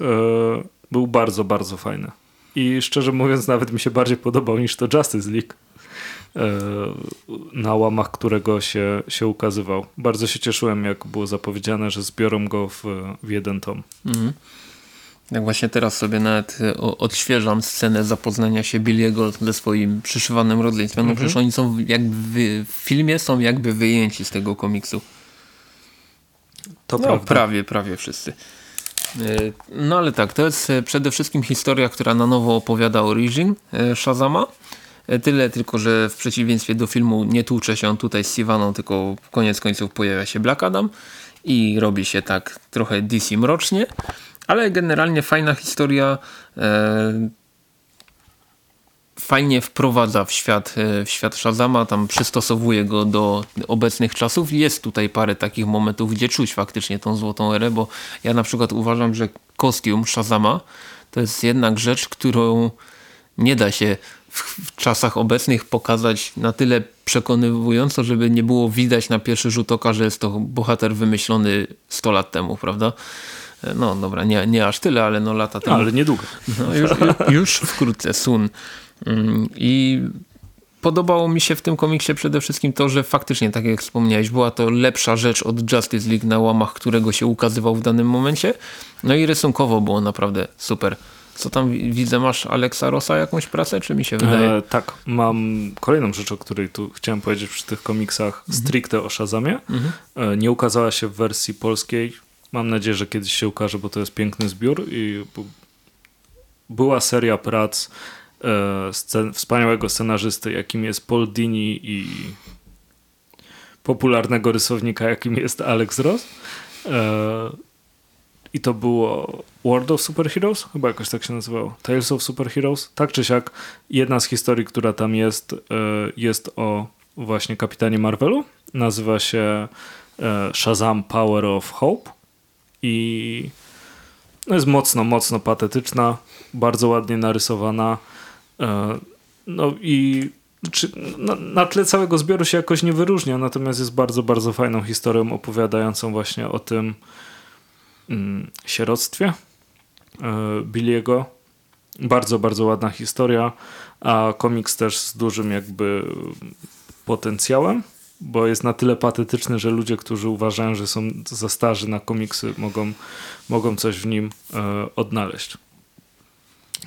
[SPEAKER 1] był bardzo, bardzo fajny. I szczerze mówiąc, nawet mi się bardziej podobał niż to Justice League. E, na łamach którego się, się ukazywał. Bardzo się cieszyłem, jak było zapowiedziane, że zbiorą go w, w jeden tom. Mhm.
[SPEAKER 2] Jak właśnie teraz sobie nawet e, odświeżam scenę zapoznania się Billiego ze swoim przyszywanym rodzeństwem. No mhm. przecież oni są jakby w filmie są jakby wyjęci z tego komiksu.
[SPEAKER 1] To no, prawda.
[SPEAKER 2] Prawie, prawie wszyscy. E, no ale tak, to jest przede wszystkim historia, która na nowo opowiada origin Shazama tyle tylko, że w przeciwieństwie do filmu nie tłucze się on tutaj z Sivaną, tylko koniec końców pojawia się Black Adam i robi się tak trochę DC mrocznie, ale generalnie fajna historia e, fajnie wprowadza w świat, e, w świat Shazama, tam przystosowuje go do obecnych czasów. Jest tutaj parę takich momentów, gdzie czuć faktycznie tą złotą erę, bo ja na przykład uważam, że kostium Shazama to jest jednak rzecz, którą nie da się w czasach obecnych pokazać na tyle przekonywująco, żeby nie było widać na pierwszy rzut oka, że jest to bohater wymyślony 100 lat temu, prawda? No dobra, nie, nie aż tyle, ale no lata temu.
[SPEAKER 1] Ale niedługo.
[SPEAKER 2] No, już, już wkrótce, Sun. Mm, I podobało mi się w tym komiksie przede wszystkim to, że faktycznie, tak jak wspomniałeś, była to lepsza rzecz od Justice League, na łamach którego się ukazywał w danym momencie. No i rysunkowo było naprawdę super. Co tam widzę, masz Alexa Rossa jakąś pracę, czy mi się wydaje? E,
[SPEAKER 1] tak, mam kolejną rzecz, o której tu chciałem powiedzieć przy tych komiksach mhm. stricte o Shazamie. Mhm. E, nie ukazała się w wersji polskiej. Mam nadzieję, że kiedyś się ukaże, bo to jest piękny zbiór i była seria prac e, scen wspaniałego scenarzysty, jakim jest Paul Dini i popularnego rysownika, jakim jest Alex Ross. I to było World of Superheroes, chyba jakoś tak się nazywało. Tales of Superheroes. Tak czy siak, jedna z historii, która tam jest, e, jest o właśnie kapitanie Marvelu. Nazywa się e, Shazam Power of Hope i no jest mocno, mocno patetyczna, bardzo ładnie narysowana. E, no i czy, na, na, tle całego zbioru się jakoś nie wyróżnia, natomiast jest bardzo, bardzo fajną historią opowiadającą właśnie o tym sieroctwie E, Billiego. Bardzo, bardzo ładna historia, a komiks też z dużym jakby potencjałem, bo jest na tyle patetyczny, że ludzie, którzy uważają, że są za starzy na komiksy, mogą, mogą coś w nim e, odnaleźć.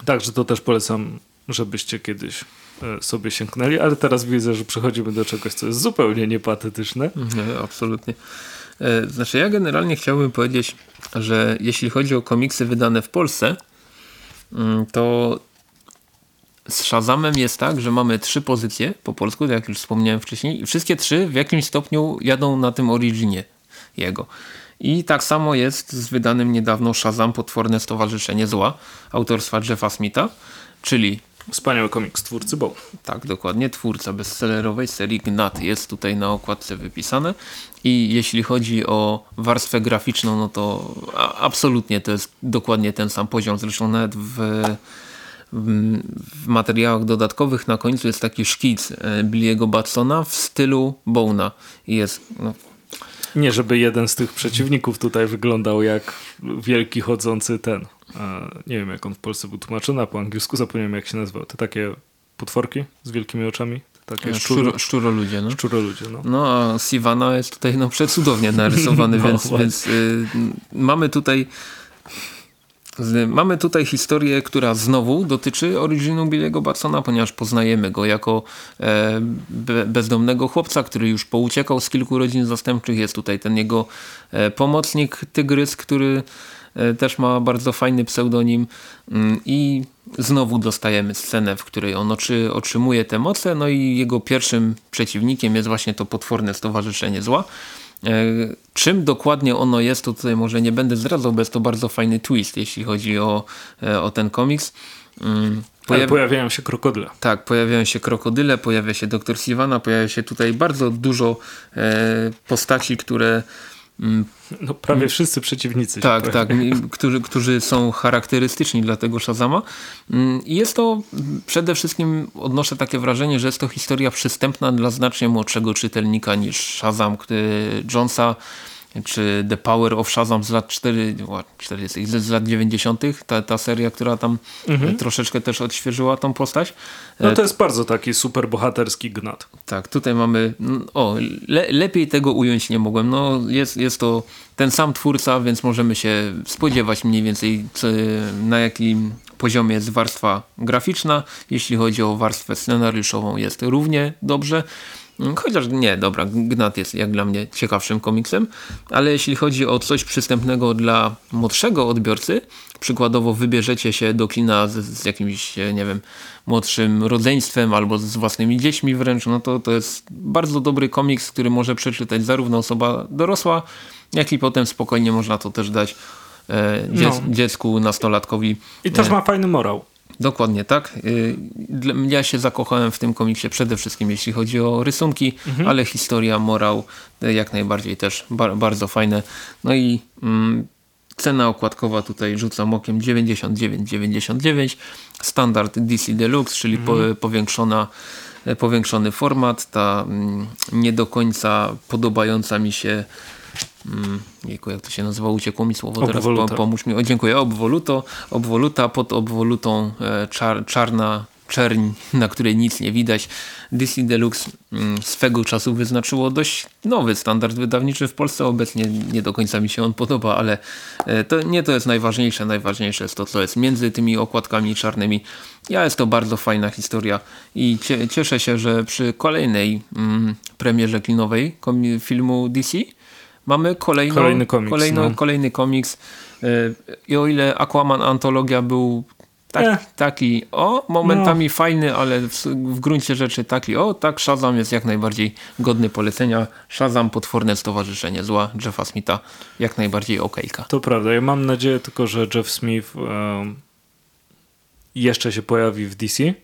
[SPEAKER 1] Także to też polecam, żebyście kiedyś e, sobie sięgnęli, ale teraz widzę, że przechodzimy do czegoś, co jest zupełnie niepatetyczne.
[SPEAKER 2] Nie, absolutnie. E, znaczy ja generalnie chciałbym powiedzieć, że jeśli chodzi o komiksy wydane w Polsce, mm, to z Shazamem jest tak, że mamy trzy pozycje po polsku, jak już wspomniałem wcześniej i wszystkie trzy w jakimś stopniu jadą na tym originie jego. I tak samo jest z wydanym niedawno Shazam Potworne Stowarzyszenie Zła autorstwa Jeffa Smitha, czyli
[SPEAKER 1] Wspaniały komiks twórcy Bo.
[SPEAKER 2] Tak, dokładnie. Twórca bestsellerowej serii Gnat jest tutaj na okładce wypisane. I jeśli chodzi o warstwę graficzną, no to absolutnie to jest dokładnie ten sam poziom. Zresztą nawet w, w materiałach dodatkowych na końcu jest taki szkic e, Billiego Batsona w stylu Bona. Jest no,
[SPEAKER 1] nie, żeby jeden z tych przeciwników tutaj wyglądał jak wielki chodzący ten. Nie wiem, jak on w Polsce był tłumaczony, a po angielsku zapomniałem, jak się nazywał. Te takie potworki z wielkimi oczami. Takie
[SPEAKER 2] szczuro, szczuro ludzie, no.
[SPEAKER 1] Szczuro ludzie, no.
[SPEAKER 2] No a Sivana jest tutaj no, przecudownie narysowany, no, więc, więc y, mamy tutaj Mamy tutaj historię, która znowu dotyczy originu Billy'ego Batsona, ponieważ poznajemy go jako e, bezdomnego chłopca, który już pouciekał z kilku rodzin zastępczych. Jest tutaj ten jego e, pomocnik, Tygrys, który też ma bardzo fajny pseudonim mm, i znowu dostajemy scenę, w której on otrzymuje te moce, no i jego pierwszym przeciwnikiem jest właśnie to potworne stowarzyszenie zła. E, czym dokładnie ono jest, to tutaj może nie będę zdradzał, bo jest to bardzo fajny twist, jeśli chodzi o, e, o ten komiks.
[SPEAKER 1] Mm, Pojawi... pojawiają się krokodyle.
[SPEAKER 2] Tak, pojawiają się krokodyle, pojawia się doktor Sivana, pojawia się tutaj bardzo dużo e, postaci, które
[SPEAKER 1] no, prawie wszyscy przeciwnicy.
[SPEAKER 2] Tak, tak, którzy, którzy są charakterystyczni dla tego Shazama. Mm, I jest to przede wszystkim, odnoszę takie wrażenie, że jest to historia przystępna dla znacznie młodszego czytelnika niż Shazam, który Jonesa czy The Power of Shazam z lat 4, 40, z lat 90. Ta, ta seria, która tam mhm. troszeczkę też odświeżyła tą postać.
[SPEAKER 1] No to jest bardzo taki super bohaterski gnat.
[SPEAKER 2] Tak, tutaj mamy, o, le, lepiej tego ująć nie mogłem. No, jest, jest to ten sam twórca, więc możemy się spodziewać mniej więcej na jakim poziomie jest warstwa graficzna. Jeśli chodzi o warstwę scenariuszową jest równie dobrze. Mm, chociaż nie, dobra, Gnat jest jak dla mnie ciekawszym komiksem, ale jeśli chodzi o coś przystępnego dla młodszego odbiorcy, przykładowo wybierzecie się do kina z, z jakimś, nie wiem, młodszym rodzeństwem albo z własnymi dziećmi wręcz, no to to jest bardzo dobry komiks, który może przeczytać zarówno osoba dorosła, jak i potem spokojnie można to też dać e, dziec, no. dziecku, nastolatkowi.
[SPEAKER 1] I też e, ma fajny morał.
[SPEAKER 2] Dokładnie tak. Y, ja się zakochałem w tym komiksie przede wszystkim jeśli chodzi o rysunki, mhm. ale historia, morał y, jak najbardziej też bardzo fajne. No i mm, Cena okładkowa tutaj rzucam okiem 99,99. Standard DC Deluxe, czyli po, mhm. powiększona, powiększony format. Ta mm, nie do końca podobająca mi się mm, Jejku, jak to się nazywa? Uciekło mi słowo. Teraz pomóż mi. O, dziękuję. Obwoluto. Obwoluta pod obwolutą e, czar, czarna czerń, na której nic nie widać. DC Deluxe mm, swego czasu wyznaczyło dość nowy standard wydawniczy w Polsce. Obecnie nie do końca mi się on podoba, ale e, to nie to jest najważniejsze. Najważniejsze jest to, co jest między tymi okładkami czarnymi. Ja jest to bardzo fajna historia i cieszę się, że przy kolejnej mm, premierze klinowej filmu DC mamy kolejną, kolejny komiks. Kolejno, no. Kolejny komiks. E, I o ile Aquaman Antologia był tak, eh. Taki o, momentami no. fajny, ale w, w, gruncie rzeczy taki o, tak Shazam jest jak najbardziej godny polecenia. Shazam, potworne stowarzyszenie zła Jeffa Smitha, jak najbardziej okejka.
[SPEAKER 1] To prawda, ja mam nadzieję tylko, że Jeff Smith um, jeszcze się pojawi w DC.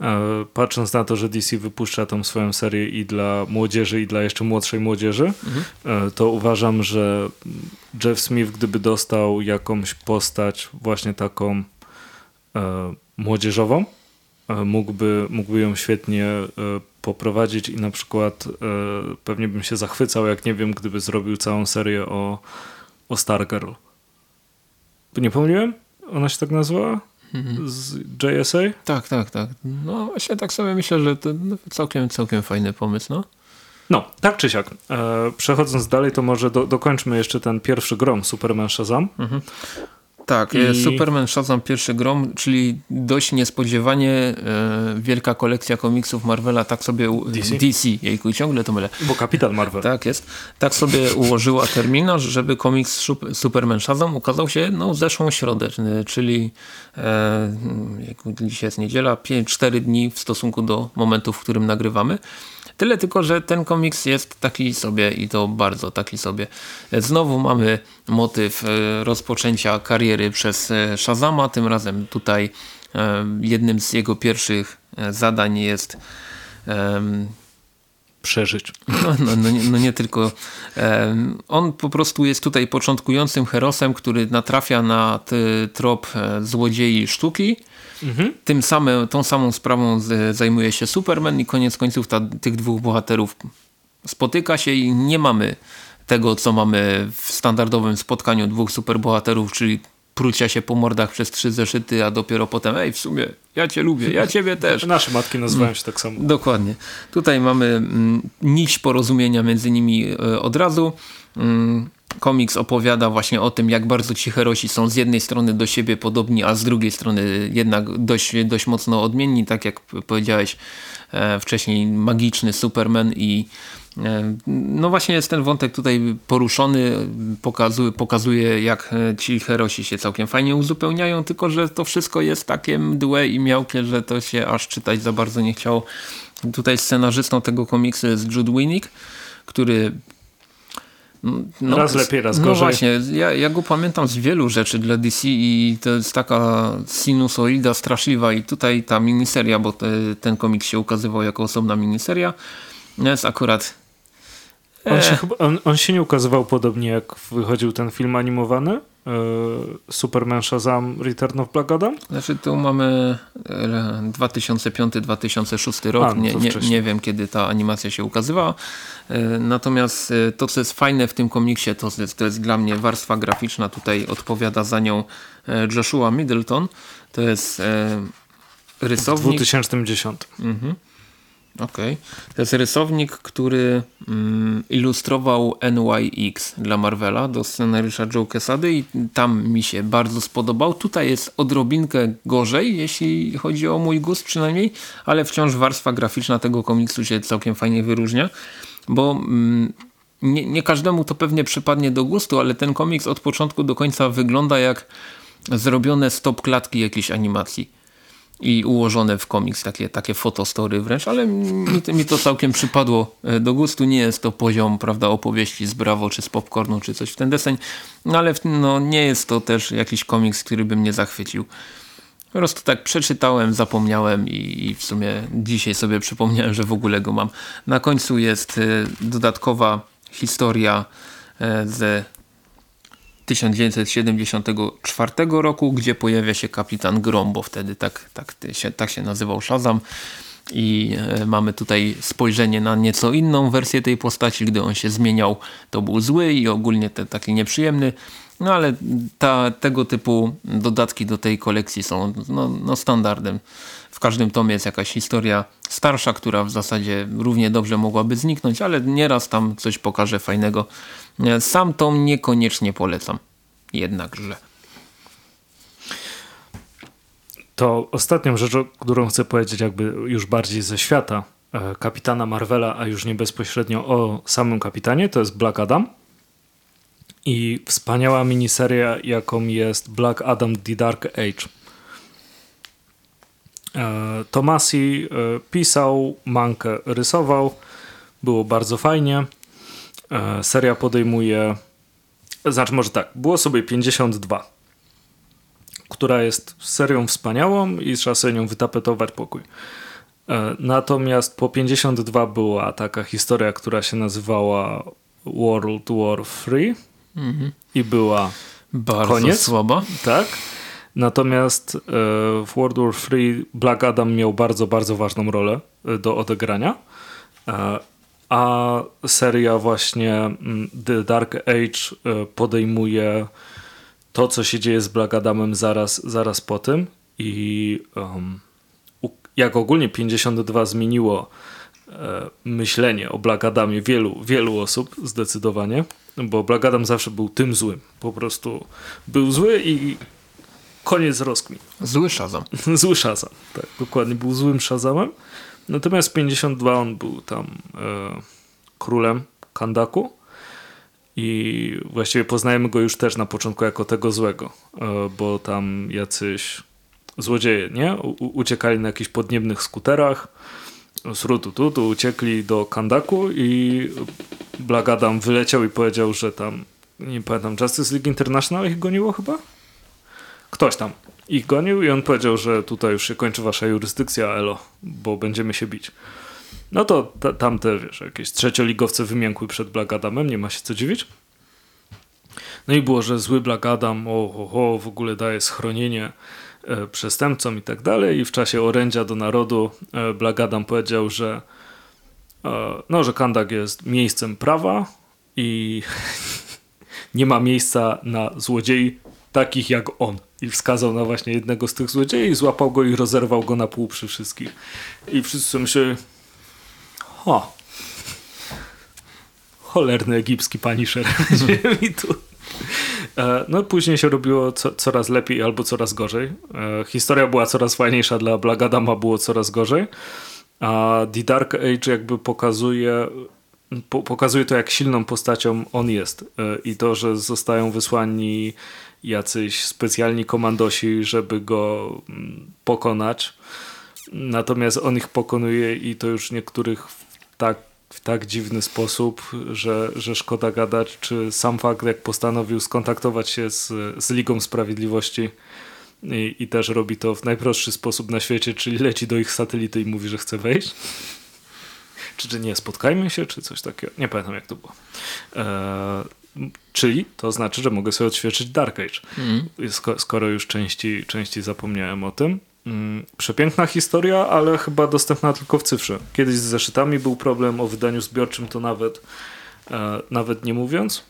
[SPEAKER 1] E, patrząc na to, że DC wypuszcza tą swoją serię i dla młodzieży, i dla jeszcze młodszej młodzieży, mhm. E, to uważam, że Jeff Smith, gdyby dostał jakąś postać właśnie taką E, młodzieżową. Mógłby, mógłby ją świetnie poprowadzić i na przykład pewnie bym się zachwycał, jak nie wiem, gdyby zrobił całą serię o, o Stargirl. Nie pomyliłem? Ona się tak nazywała? Z JSA?
[SPEAKER 2] Tak, tak, tak. No właśnie tak sobie myślę, że to całkiem, całkiem fajny pomysł, no.
[SPEAKER 1] No, tak czy siak. przechodząc dalej, to może do, dokończmy jeszcze ten pierwszy grom Superman Shazam. Mhm.
[SPEAKER 2] Tak, I... Superman Shazam pierwszy grom, czyli dość niespodziewanie e, wielka kolekcja komiksów Marvela, tak sobie DC, DC jejku, ciągle to mylę.
[SPEAKER 1] Bo Kapitan Marvel.
[SPEAKER 2] Tak jest. Tak sobie ułożyła terminarz, żeby komiks Superman Shazam ukazał się no, w zeszłą środę, czyli e, dzisiaj jest niedziela, 4 dni w stosunku do momentu, w którym nagrywamy. Tyle tylko, że ten komiks jest taki sobie i to bardzo taki sobie. Znowu mamy motyw e, rozpoczęcia kariery przez e, Shazama. Tym razem tutaj e, jednym z jego pierwszych zadań jest
[SPEAKER 1] przeżyć.
[SPEAKER 2] No, no, no, nie, no nie tylko. on po prostu jest tutaj początkującym herosem, który natrafia na trop złodziei sztuki Mhm. Tym samym, tą samą sprawą zajmuje się Superman i koniec końców ta, tych dwóch bohaterów spotyka się i nie mamy tego, co mamy w standardowym spotkaniu dwóch superbohaterów, czyli prucia się po mordach przez trzy zeszyty, a dopiero potem, ej, w sumie ja cię lubię, ja ciebie też.
[SPEAKER 1] Nasze matki nazywają się tak samo.
[SPEAKER 2] Dokładnie. Tutaj mamy mm, nić porozumienia między nimi y, od razu. Komiks opowiada właśnie o tym, jak bardzo ci herosi są z jednej strony do siebie podobni, a z drugiej strony jednak dość, dość mocno odmienni, tak jak powiedziałeś e, wcześniej, magiczny Superman i e, no właśnie jest ten wątek tutaj poruszony, pokazuje, pokazuje jak e, ci herosi się całkiem fajnie uzupełniają, tylko że to wszystko jest takie mdłe i miałkie, że to się aż czytać za bardzo nie chciało. Tutaj scenarzystą tego komiksu jest Jude Winnick, który
[SPEAKER 1] no, raz lepiej, raz no gorzej.
[SPEAKER 2] No właśnie, ja, ja go pamiętam z wielu rzeczy dla DC i to jest taka sinusoida straszliwa i tutaj ta miniseria, bo te, ten komiks się ukazywał jako osobna miniseria, jest akurat...
[SPEAKER 1] On się, e. on, on się nie ukazywał podobnie jak wychodził ten film animowany? E, Superman Shazam Return of Black Adam?
[SPEAKER 2] Znaczy tu mamy 2005-2006 e, rok, A, no nie, nie, nie, wiem kiedy ta animacja się ukazywała. E, natomiast to co jest fajne w tym komiksie to jest, to jest dla mnie warstwa graficzna, tutaj odpowiada za nią Joshua Middleton. To jest rysownik.
[SPEAKER 1] W 2010. Mhm.
[SPEAKER 2] Okej. Okay. To jest rysownik, który mm, ilustrował NYX dla Marvela do scenariusza Joe Quesady i tam mi się bardzo spodobał. Tutaj jest odrobinkę gorzej, jeśli chodzi o mój gust przynajmniej, ale wciąż warstwa graficzna tego komiksu się całkiem fajnie wyróżnia, bo mm, nie, nie każdemu to pewnie przypadnie do gustu, ale ten komiks od początku do końca wygląda jak zrobione stop klatki jakiejś animacji i ułożone w komiks, takie, takie fotostory wręcz, ale mi, mi to całkiem przypadło e, do gustu. Nie jest to poziom prawda, opowieści z Bravo czy z Popcornu czy coś w ten deseń, no ale no, nie jest to też jakiś komiks, który by mnie zachwycił. Po prostu tak przeczytałem, zapomniałem i, i w sumie dzisiaj sobie przypomniałem, że w ogóle go mam. Na końcu jest e, dodatkowa historia e, ze 1974 roku, gdzie pojawia się kapitan Grom, bo wtedy tak, tak, się, tak się nazywał Shazam. I e, mamy tutaj spojrzenie na nieco inną wersję tej postaci. Gdy on się zmieniał, to był zły i ogólnie te, taki nieprzyjemny. No ale ta, tego typu dodatki do tej kolekcji są no, no standardem. W każdym tomie jest jakaś historia starsza, która w zasadzie równie dobrze mogłaby zniknąć, ale nieraz tam coś pokaże fajnego. Sam tom niekoniecznie polecam. Jednakże.
[SPEAKER 1] To ostatnią rzeczą, którą chcę powiedzieć jakby już bardziej ze świata e, kapitana Marvela, a już nie bezpośrednio o samym kapitanie, to jest Black Adam. I wspaniała miniseria, jaką jest Black Adam The Dark Age. E, Tomasi e, pisał, Mankę rysował. Było bardzo fajnie. Seria podejmuje, znaczy może tak, było sobie 52 która jest serią wspaniałą i trzeba sobie nią wytapetować pokój. E, natomiast po 52 była taka historia, która się nazywała World War 3 mhm. i była
[SPEAKER 2] Bardzo
[SPEAKER 1] koniec.
[SPEAKER 2] słaba.
[SPEAKER 1] Tak. Natomiast e, w World War 3 Black Adam miał bardzo, bardzo ważną rolę e, do odegrania. A seria właśnie mm, The Dark Age podejmuje to, co się dzieje z Black Adamem zaraz, zaraz po tym i um, jak ogólnie 52 zmieniło e, myślenie o Black Adamie wielu, wielu osób zdecydowanie, bo Black Adam zawsze był tym złym. Po prostu był zły i koniec rozkmin.
[SPEAKER 2] Zły Shazam.
[SPEAKER 1] Zły Shazam, tak, dokładnie. Był złym Shazamem. Natomiast 52 on był tam e, królem Kandaku i właściwie poznajemy go już też na początku jako tego złego, e, bo tam jacyś złodzieje, nie? U uciekali na jakichś podniebnych skuterach, z Rutututu uciekli do Kandaku i Blagadam wyleciał i powiedział, że tam, nie pamiętam, Justice League International ich goniło chyba? Ktoś tam ich gonił i on powiedział, że tutaj już się kończy wasza jurysdykcja, elo, bo będziemy się bić. No to tamte, wiesz, jakieś trzecioligowce wymiękły przed Black Adamem, nie ma się co dziwić. No i było, że zły Black Adam, o, o, o w ogóle daje schronienie e, przestępcom i tak dalej. I w czasie orędzia do narodu e, Black Adam powiedział, że e, no, że Kandak jest miejscem prawa i nie ma miejsca na złodziei takich jak on. I wskazał na właśnie jednego z tych złodziei, złapał go i rozerwał go na pół przy wszystkich. I wszyscy myśleli, o, cholerny egipski paniszer mi tu. E, no później się robiło co, coraz lepiej albo coraz gorzej. E, historia była coraz fajniejsza dla Blagadama, było coraz gorzej. A The Dark Age jakby pokazuje po, pokazuje to, jak silną postacią on jest. E, I to, że zostają wysłani jacyś specjalni komandosi, żeby go mm, pokonać. Natomiast on ich pokonuje i to już niektórych tak, w tak dziwny sposób, że, że szkoda gadać, czy sam fakt, jak postanowił skontaktować się z, z Ligą Sprawiedliwości i, i też robi to w najprostszy sposób na świecie, czyli leci do ich satelity i mówi, że chce wejść. Czy, czy nie, spotkajmy się, czy coś takiego. Nie pamiętam, jak to było. Eee, czyli to znaczy, że mogę sobie odświeżyć Dark Age, mm. skoro już części, części zapomniałem o tym. Mm, przepiękna historia, ale chyba dostępna tylko w cyfrze. Kiedyś z zeszytami był problem o wydaniu zbiorczym, to nawet, e, nawet nie mówiąc.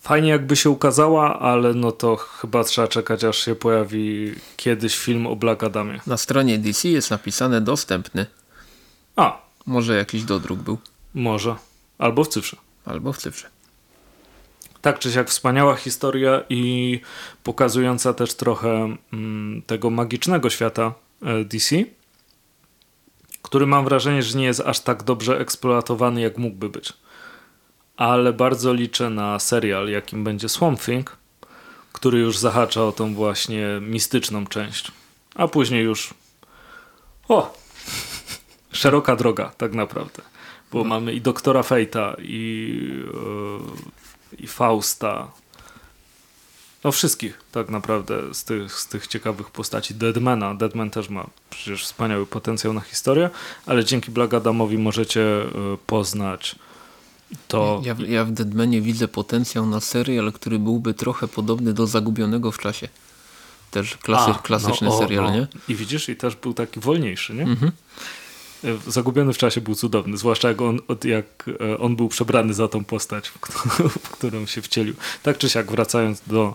[SPEAKER 1] Fajnie jakby się ukazała, ale no to chyba trzeba czekać aż się pojawi kiedyś film o Black Adamie.
[SPEAKER 2] Na stronie DC jest napisane dostępny.
[SPEAKER 1] A.
[SPEAKER 2] Może jakiś dodruk był.
[SPEAKER 1] Może. Albo w cyfrze.
[SPEAKER 2] Albo w cyfrze
[SPEAKER 1] tak czy siak wspaniała historia i pokazująca też trochę mm, tego magicznego świata e, DC, który mam wrażenie, że nie jest aż tak dobrze eksploatowany, jak mógłby być. Ale bardzo liczę na serial, jakim będzie Swamp Thing, który już zahacza o tą właśnie mistyczną część. A później już o! Szeroka droga, tak naprawdę. Bo no. mamy i doktora Fejta, i yy, i Fausta. No wszystkich tak naprawdę z tych, z tych ciekawych postaci. Deadmana. Deadman też ma przecież wspaniały potencjał na historię, ale dzięki Black Adamowi możecie e, poznać to...
[SPEAKER 2] Ja, ja w Deadmanie widzę potencjał na serial, który byłby trochę podobny do Zagubionego w czasie. Też klasy, A, klasyczny no, o, serial, no. nie?
[SPEAKER 1] I widzisz, i też był taki wolniejszy, nie? Mhm. Zagubiony w czasie był cudowny, zwłaszcza jak on, jak e, on był przebrany za tą postać, w którą się wcielił. Tak czy siak, wracając do,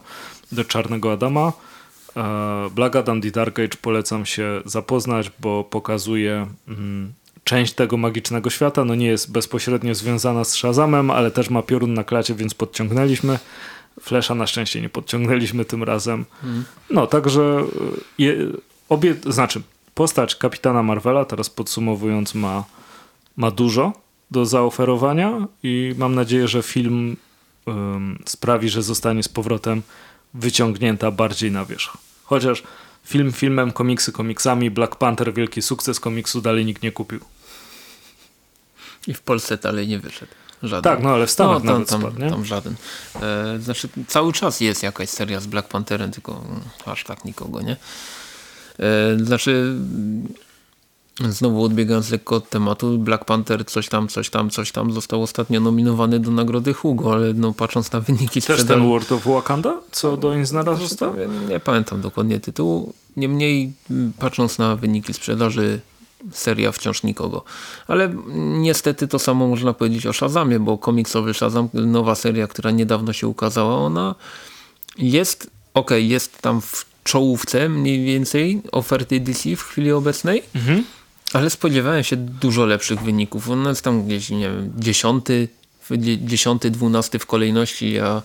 [SPEAKER 1] do Czarnego Adama, e, Black Adam The Dark Age polecam się zapoznać, bo pokazuje mm, część tego magicznego świata. No nie jest bezpośrednio związana z Shazamem, ale też ma piorun na klacie, więc podciągnęliśmy. Flesza na szczęście nie podciągnęliśmy tym razem. Mm. No, także e, je, obie, znaczy postać kapitana Marvela, teraz podsumowując, ma, ma dużo do zaoferowania i mam nadzieję, że film um, sprawi, że zostanie z powrotem wyciągnięta bardziej na wierzch. Chociaż film filmem, komiksy komiksami, Black Panther, wielki sukces komiksu dalej nikt nie kupił.
[SPEAKER 2] I w Polsce dalej nie wyszedł. Żaden.
[SPEAKER 1] Tak, no ale w Stanach no, tam,
[SPEAKER 2] tam,
[SPEAKER 1] spadł, nie?
[SPEAKER 2] tam żaden. E, znaczy cały czas jest jakaś seria z Black Pantherem, tylko aż tak nikogo, nie? E, znaczy, znowu odbiegając lekko od tematu, Black Panther coś tam, coś tam, coś tam został ostatnio nominowany do nagrody Hugo, ale no, patrząc na wyniki
[SPEAKER 1] sprzedaży... Też ten World of Wakanda? Co do Inznara został?
[SPEAKER 2] Nie, nie pamiętam dokładnie tytułu. Niemniej patrząc na wyniki sprzedaży seria wciąż nikogo. Ale niestety to samo można powiedzieć o Shazamie, bo komiksowy Shazam, nowa seria, która niedawno się ukazała, ona jest, ok, jest tam w czołówce mniej więcej oferty DC w chwili obecnej, mhm. ale spodziewałem się dużo lepszych wyników. On jest tam gdzieś, nie wiem, dziesiąty, dziesiąty, dwunasty w kolejności, a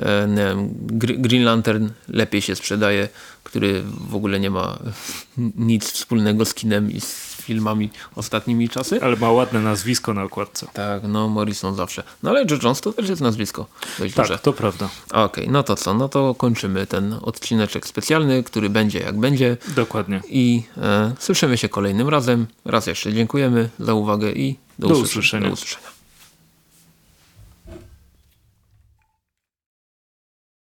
[SPEAKER 2] e, wiem, Green Lantern lepiej się sprzedaje, który w ogóle nie ma nic wspólnego z kinem i z filmami ostatnimi czasy.
[SPEAKER 1] Ale ma ładne nazwisko na okładce.
[SPEAKER 2] Tak, no Morrison zawsze. No ale Joe Jones to też jest nazwisko.
[SPEAKER 1] Dość tak, duże. to prawda.
[SPEAKER 2] Okej, okay, no to co? No to kończymy ten odcineczek specjalny, który będzie jak będzie.
[SPEAKER 1] Dokładnie.
[SPEAKER 2] I e, słyszymy się kolejnym razem. Raz jeszcze dziękujemy za uwagę i do, do usłyszenia. usłyszenia. Do usłyszenia.